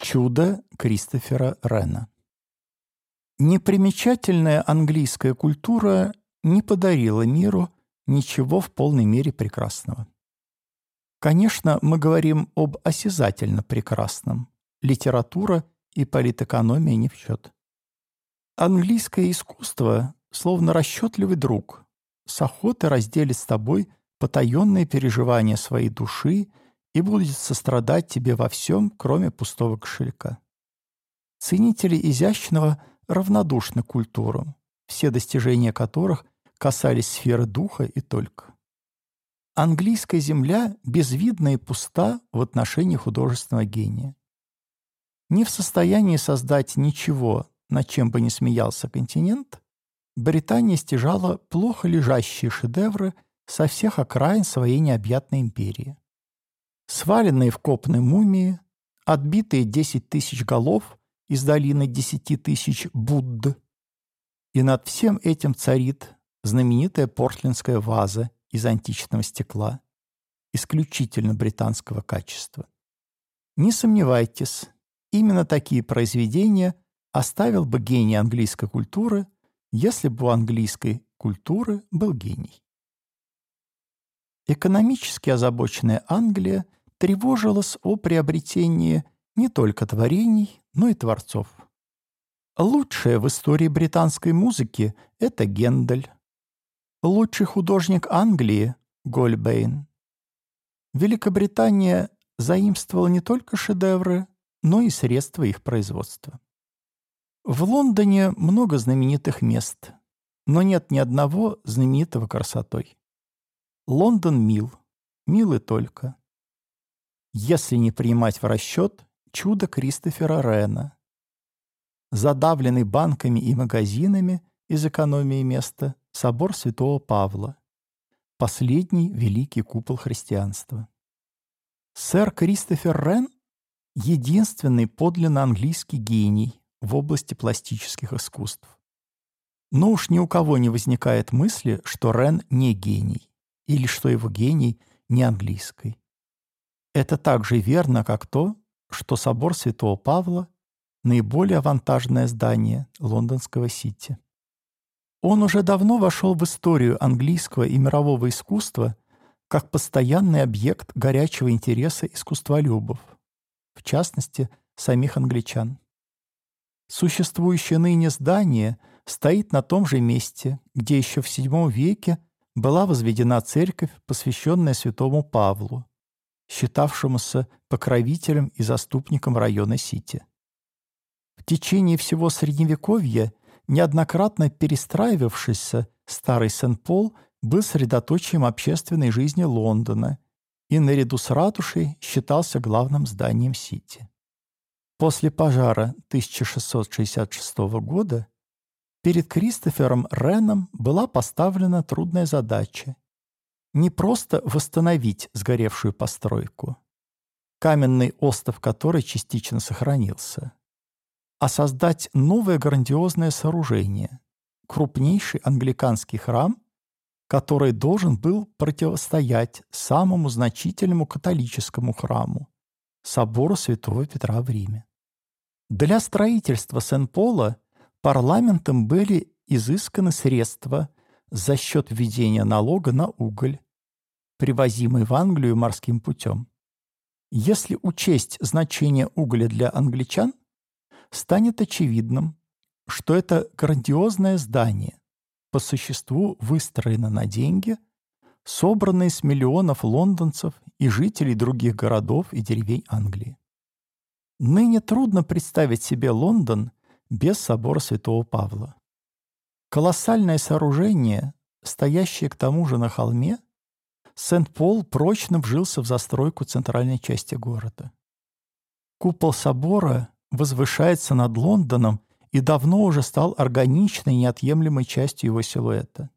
Чудо Кристофера Рена Непримечательная английская культура не подарила миру ничего в полной мере прекрасного. Конечно, мы говорим об осязательно прекрасном. Литература и политэкономия не в счет. Английское искусство, словно расчетливый друг, с охотой разделит с тобой потаенные переживания своей души и будет сострадать тебе во всем, кроме пустого кошелька. Ценители изящного равнодушны культурам, все достижения которых касались сферы духа и только. Английская земля безвидна и пуста в отношении художественного гения. Не в состоянии создать ничего, над чем бы не смеялся континент, Британия стяжала плохо лежащие шедевры со всех окраин своей необъятной империи. Сваленные в копны мумии, отбитые десять тысяч голов из долины десяти тысяч Будд. И над всем этим царит знаменитая портлендская ваза из античного стекла, исключительно британского качества. Не сомневайтесь, именно такие произведения оставил бы гений английской культуры – если бы у английской культуры был гений. Экономически озабоченная Англия тревожилась о приобретении не только творений, но и творцов. Лучшее в истории британской музыки — это Гендель. Лучший художник Англии — Гольбейн. Великобритания заимствовала не только шедевры, но и средства их производства. В Лондоне много знаменитых мест, но нет ни одного знаменитого красотой. Лондон мил, мил и только. Если не принимать в расчет чудо Кристофера Рена. Задавленный банками и магазинами из экономии места собор Святого Павла. Последний великий купол христианства. Сэр Кристофер Рен — единственный подлинно английский гений, в области пластических искусств. Но уж ни у кого не возникает мысли, что Рен не гений, или что его гений не английский. Это так же верно, как то, что собор Святого Павла – наиболее авантажное здание лондонского Сити. Он уже давно вошел в историю английского и мирового искусства как постоянный объект горячего интереса искусстволюбов, в частности, самих англичан. Существующее ныне здание стоит на том же месте, где еще в VII веке была возведена церковь, посвященная святому Павлу, считавшемуся покровителем и заступником района Сити. В течение всего Средневековья неоднократно перестраивавшийся старый Сен-Пол был средоточием общественной жизни Лондона и наряду с ратушей считался главным зданием Сити. После пожара 1666 года перед Кристофером Реном была поставлена трудная задача не просто восстановить сгоревшую постройку, каменный остов которой частично сохранился, а создать новое грандиозное сооружение, крупнейший англиканский храм, который должен был противостоять самому значительному католическому храму – собору Святого Петра в Риме. Для строительства Сен-Пола парламентом были изысканы средства за счет введения налога на уголь, привозимый в Англию морским путем. Если учесть значение угля для англичан, станет очевидным, что это грандиозное здание по существу выстроено на деньги, собранные с миллионов лондонцев и жителей других городов и деревень Англии. Ныне трудно представить себе Лондон без собора Святого Павла. Колоссальное сооружение, стоящее к тому же на холме, Сент-Пол прочно вжился в застройку центральной части города. Купол собора возвышается над Лондоном и давно уже стал органичной неотъемлемой частью его силуэта.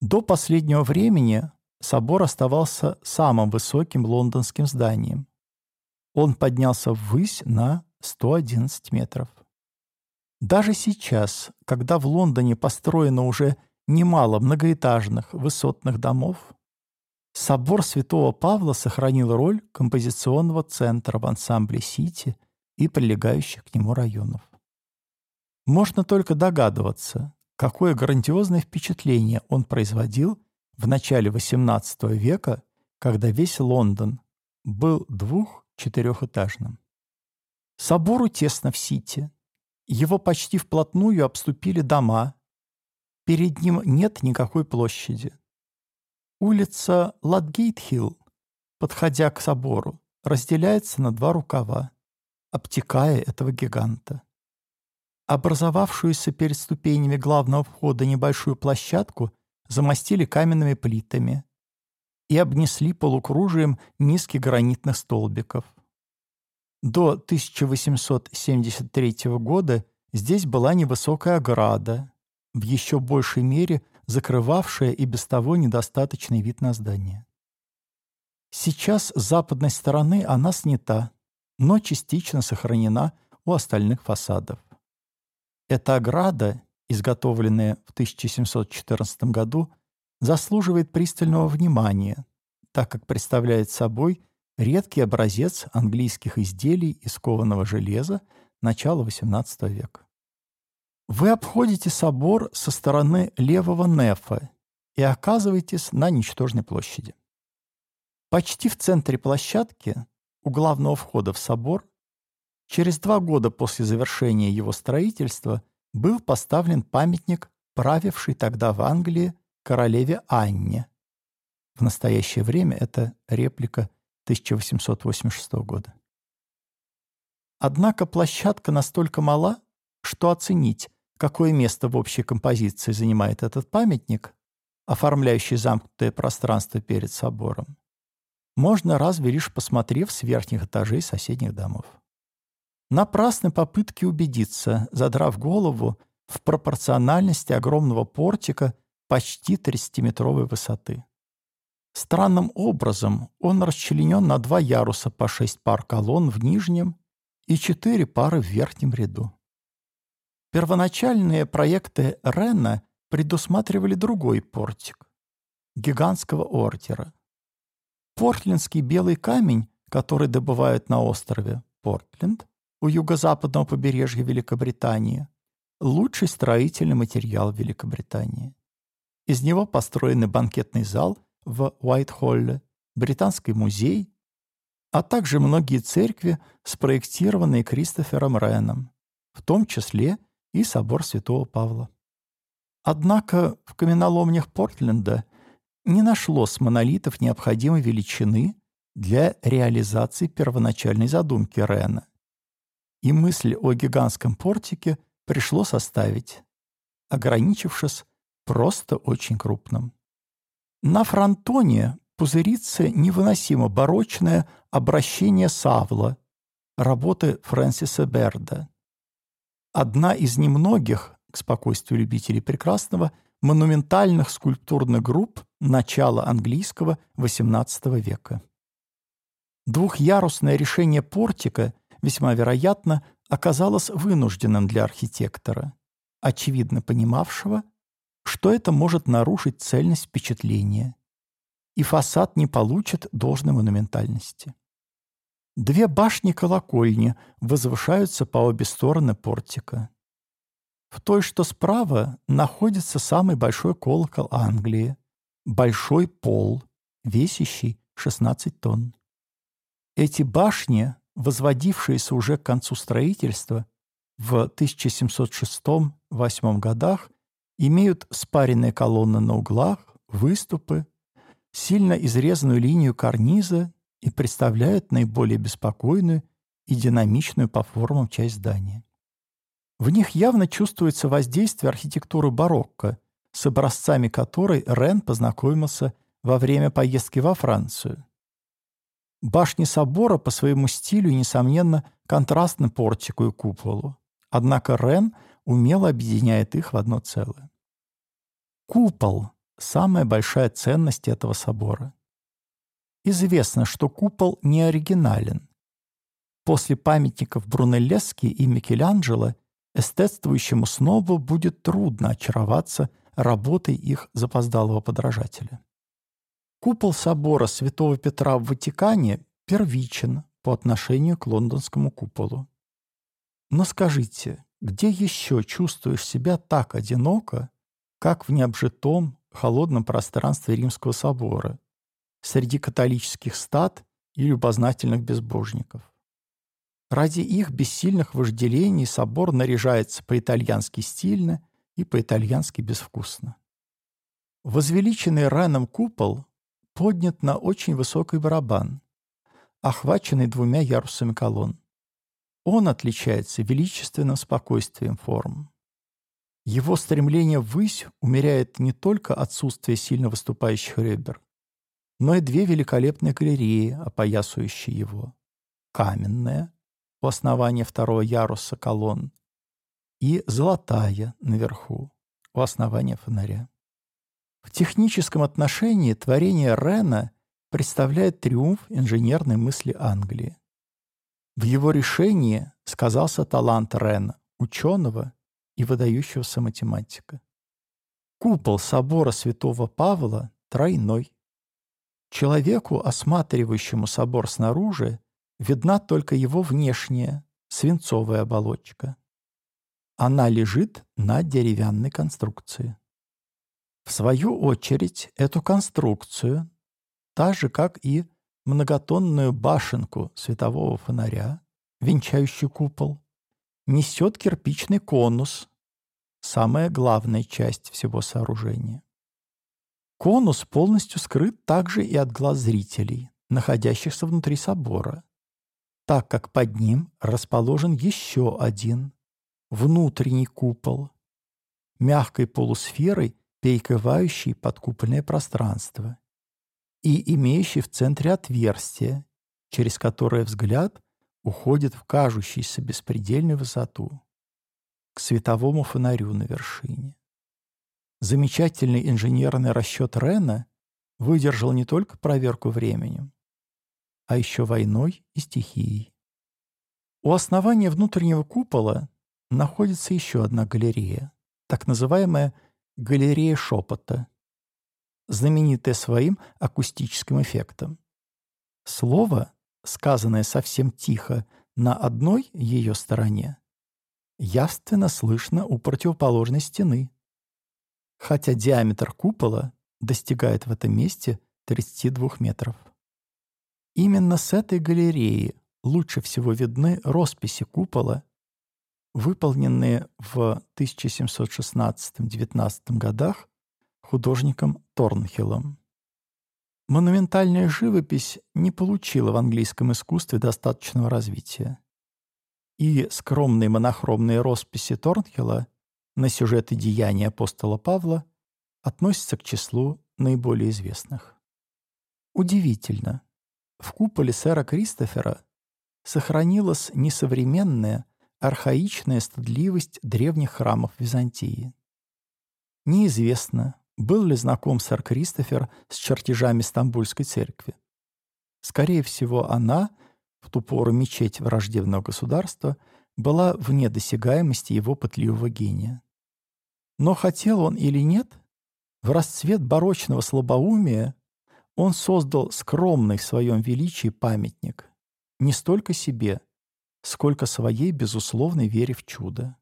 До последнего времени собор оставался самым высоким лондонским зданием он поднялся ввысь на 111 метров. Даже сейчас, когда в Лондоне построено уже немало многоэтажных высотных домов, собор Святого Павла сохранил роль композиционного центра в ансамбле Сити и прилегающих к нему районов. Можно только догадываться, какое грандиозное впечатление он производил в начале XVIII века, когда весь Лондон был двух-четырехэтажным. Собору тесно в Сити. Его почти вплотную обступили дома. Перед ним нет никакой площади. Улица Ладгейт-Хилл, подходя к собору, разделяется на два рукава, обтекая этого гиганта. Образовавшуюся перед ступенями главного входа небольшую площадку замостили каменными плитами и обнесли полукружием низких гранитных столбиков. До 1873 года здесь была невысокая ограда, в еще большей мере закрывавшая и без того недостаточный вид на здание. Сейчас с западной стороны она снята, но частично сохранена у остальных фасадов. Эта ограда, изготовленная в 1714 году, заслуживает пристального внимания, так как представляет собой редкий образец английских изделий из кованого железа начала XVIII века. Вы обходите собор со стороны левого нефа и оказываетесь на ничтожной площади. Почти в центре площадки, у главного входа в собор, через два года после завершения его строительства был поставлен памятник, правивший тогда в Англии королеве Анне. В настоящее время это реплика 1886 года. Однако площадка настолько мала, что оценить, какое место в общей композиции занимает этот памятник, оформляющий замкнутое пространство перед собором, можно разве лишь посмотрев с верхних этажей соседних домов. Напрасны попытки убедиться, задрав голову, в пропорциональности огромного портика почти 30-метровой высоты. Странным образом он расчленен на два яруса по шесть пар колонн в нижнем и четыре пары в верхнем ряду. Первоначальные проекты Рена предусматривали другой портик — гигантского ордера. Портлендский белый камень, который добывают на острове Портленд у юго-западного побережья Великобритании, лучший строительный материал Великобритании. Из него построены банкетный зал — в Уайт-Холле, Британский музей, а также многие церкви, спроектированные Кристофером Реном, в том числе и собор Святого Павла. Однако в каменоломнях Портленда не нашлось монолитов необходимой величины для реализации первоначальной задумки Рена. И мысль о гигантском портике пришлось оставить, ограничившись просто очень крупным. На фронтоне пузырится невыносимо барочное обращение Савла, работы Фрэнсиса Берда. Одна из немногих, к спокойствию любителей прекрасного, монументальных скульптурных групп начала английского XVIII века. Двухъярусное решение портика, весьма вероятно, оказалось вынужденным для архитектора, очевидно понимавшего, что это может нарушить цельность впечатления, и фасад не получит должной монументальности. Две башни-колокольни возвышаются по обе стороны портика. В той, что справа, находится самый большой колокол Англии, большой пол, весящий 16 тонн. Эти башни, возводившиеся уже к концу строительства в 1706-8 годах, имеют спаренные колонны на углах, выступы, сильно изрезанную линию карниза и представляют наиболее беспокойную и динамичную по формам часть здания. В них явно чувствуется воздействие архитектуры барокко, с образцами которой Рен познакомился во время поездки во Францию. Башни собора по своему стилю, несомненно, контрастны портику и куполу, однако Рен умело объединяет их в одно целое. Купол — самая большая ценность этого собора. Известно, что купол не оригинален. После памятников Брунеллески и Микеланджело эстетствующему снобу будет трудно очароваться работой их запоздалого подражателя. Купол собора Святого Петра в Ватикане первичен по отношению к лондонскому куполу. Но скажите, где еще чувствуешь себя так одиноко, как в необжитом, холодном пространстве Римского собора, среди католических стад и любознательных безбожников? Ради их бессильных вожделений собор наряжается по-итальянски стильно и по-итальянски безвкусно. Возвеличенный раном купол поднят на очень высокий барабан, охваченный двумя ярусами колонн. Он отличается величественным спокойствием форм. Его стремление ввысь умеряет не только отсутствие сильно выступающих ребер, но и две великолепные галереи, опоясывающие его. Каменная, у основания второго яруса колонн, и золотая наверху, у основания фонаря. В техническом отношении творение Рена представляет триумф инженерной мысли Англии. В его решении сказался талант Рена, ученого и выдающегося математика. Купол собора святого Павла тройной. Человеку, осматривающему собор снаружи, видна только его внешняя, свинцовая оболочка. Она лежит на деревянной конструкции. В свою очередь, эту конструкцию, так же, как и многотонную башенку светового фонаря, венчающий купол, несет кирпичный конус, самая главная часть всего сооружения. Конус полностью скрыт также и от глаз зрителей, находящихся внутри собора, так как под ним расположен еще один внутренний купол, мягкой полусферой, перекрывающий подкупольное пространство и имеющий в центре отверстие, через которое взгляд уходит в кажущуюся беспредельную высоту, к световому фонарю на вершине. Замечательный инженерный расчет Рена выдержал не только проверку временем, а еще войной и стихией. У основания внутреннего купола находится еще одна галерея, так называемая галерея шепота, знаменитая своим акустическим эффектом. Слово, сказанное совсем тихо на одной ее стороне, явственно слышно у противоположной стены, хотя диаметр купола достигает в этом месте 32 метров. Именно с этой галереи лучше всего видны росписи купола, выполненные в 1716-19 годах художником Торнхиллом. Монументальная живопись не получила в английском искусстве достаточного развития. И скромные монохромные росписи Торнхилла на сюжеты деяний апостола Павла относятся к числу наиболее известных. Удивительно, в куполе сэра Кристофера сохранилась несовременная, архаичная стыдливость древних храмов Византии. Неизвестно, был ли знаком сэр Кристофер с чертежами Стамбульской церкви. Скорее всего, она, в ту пору мечеть враждебного государства, была вне досягаемости его пытливого гения. Но хотел он или нет, в расцвет барочного слабоумия он создал скромный в своем величии памятник не столько себе, сколько своей безусловной вере в чудо.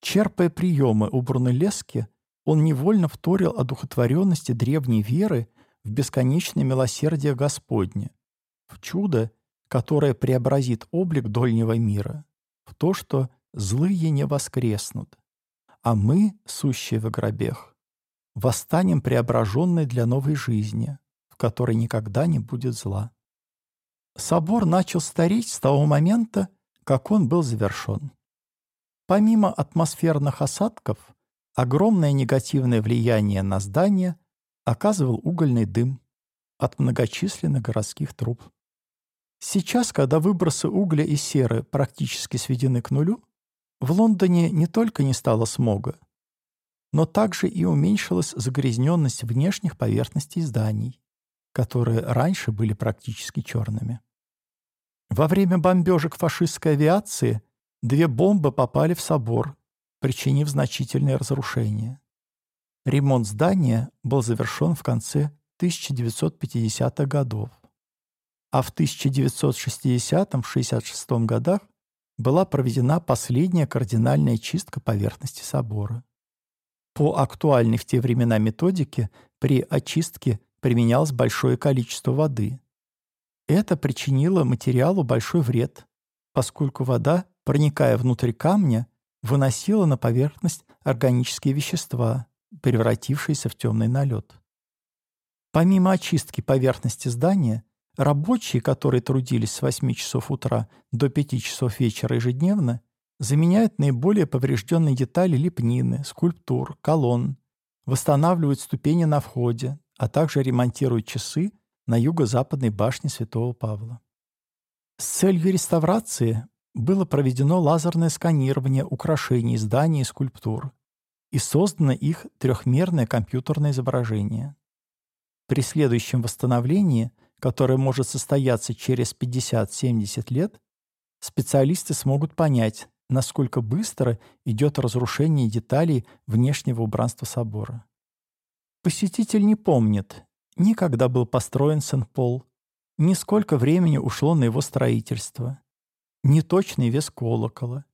Черпая приемы у Брунеллески, он невольно вторил одухотворенности древней веры в бесконечное милосердие Господне, в чудо, которое преобразит облик дольнего мира, в то, что злые не воскреснут, а мы, сущие в гробех, восстанем преображенные для новой жизни, в которой никогда не будет зла. Собор начал стареть с того момента, как он был завершен. Помимо атмосферных осадков, огромное негативное влияние на здание оказывал угольный дым от многочисленных городских труб. Сейчас, когда выбросы угля и серы практически сведены к нулю, в Лондоне не только не стало смога, но также и уменьшилась загрязненность внешних поверхностей зданий которые раньше были практически черными. Во время бомбежек фашистской авиации две бомбы попали в собор, причинив значительные разрушения. Ремонт здания был завершен в конце 1950-х годов, а в 1960-66 годах была проведена последняя кардинальная чистка поверхности собора. По актуальной в те времена методике при очистке применялось большое количество воды. Это причинило материалу большой вред, поскольку вода, проникая внутрь камня, выносила на поверхность органические вещества, превратившиеся в темный налет. Помимо очистки поверхности здания, рабочие, которые трудились с 8 часов утра до 5 часов вечера ежедневно, заменяют наиболее поврежденные детали лепнины, скульптур, колонн, восстанавливают ступени на входе, а также ремонтируют часы на юго-западной башне Святого Павла. С целью реставрации было проведено лазерное сканирование украшений зданий и скульптур и создано их трехмерное компьютерное изображение. При следующем восстановлении, которое может состояться через 50-70 лет, специалисты смогут понять, насколько быстро идет разрушение деталей внешнего убранства собора. Посетитель не помнит, ни когда был построен Сен-Пол, ни сколько времени ушло на его строительство, ни точный вес колокола,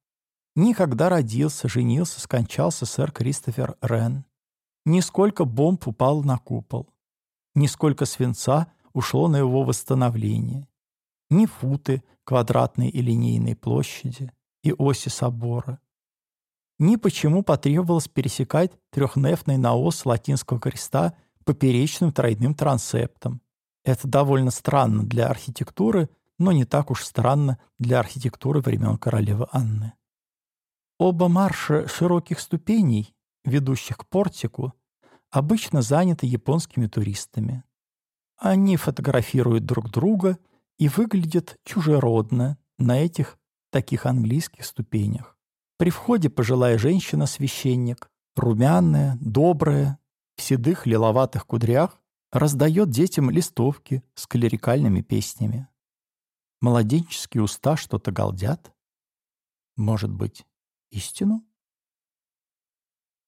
ни когда родился, женился, скончался сэр Кристофер Рен, ни сколько бомб упало на купол, ни сколько свинца ушло на его восстановление, ни футы квадратной и линейной площади, и оси собора. Ни почему потребовалось пересекать трехнефный наос латинского креста поперечным тройным трансептом. Это довольно странно для архитектуры, но не так уж странно для архитектуры времен королевы Анны. Оба марша широких ступеней, ведущих к портику, обычно заняты японскими туристами. Они фотографируют друг друга и выглядят чужеродно на этих таких английских ступенях. При входе пожилая женщина-священник, румяная, добрая, в седых лиловатых кудрях, раздает детям листовки с клерикальными песнями. Младенческие уста что-то галдят. Может быть, истину?